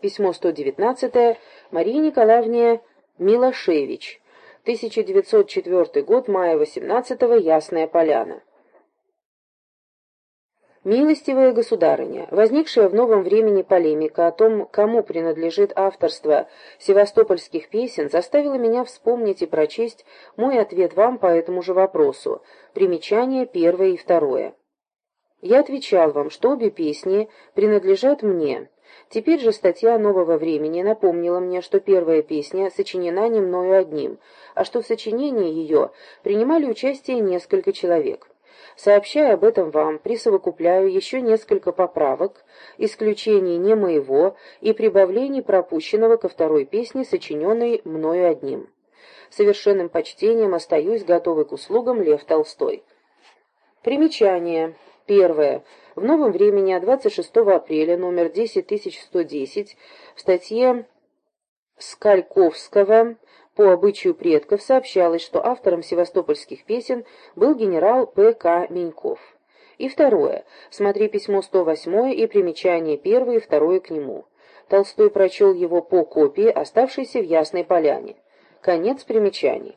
Письмо 119 Марии Николаевне Милошевич. 1904 год, мая 18 -го, Ясная Поляна. Милостивая государыня, возникшая в новом времени полемика о том, кому принадлежит авторство севастопольских песен, заставила меня вспомнить и прочесть мой ответ вам по этому же вопросу, примечания первое и второе. Я отвечал вам, что обе песни принадлежат мне. Теперь же статья нового времени напомнила мне, что первая песня сочинена не мною одним, а что в сочинении ее принимали участие несколько человек. Сообщая об этом вам, присовокупляю еще несколько поправок, исключений не моего и прибавлений пропущенного ко второй песне, сочиненной мною одним. Совершенным почтением остаюсь готовый к услугам Лев Толстой. Примечание. Первое. В новом времени 26 апреля номер 10110 в статье Скальковского по обычаю предков сообщалось, что автором севастопольских песен был генерал П.К. Меньков. И второе. Смотри письмо 108 и примечание первое и второе к нему. Толстой прочел его по копии, оставшейся в Ясной Поляне. Конец примечаний.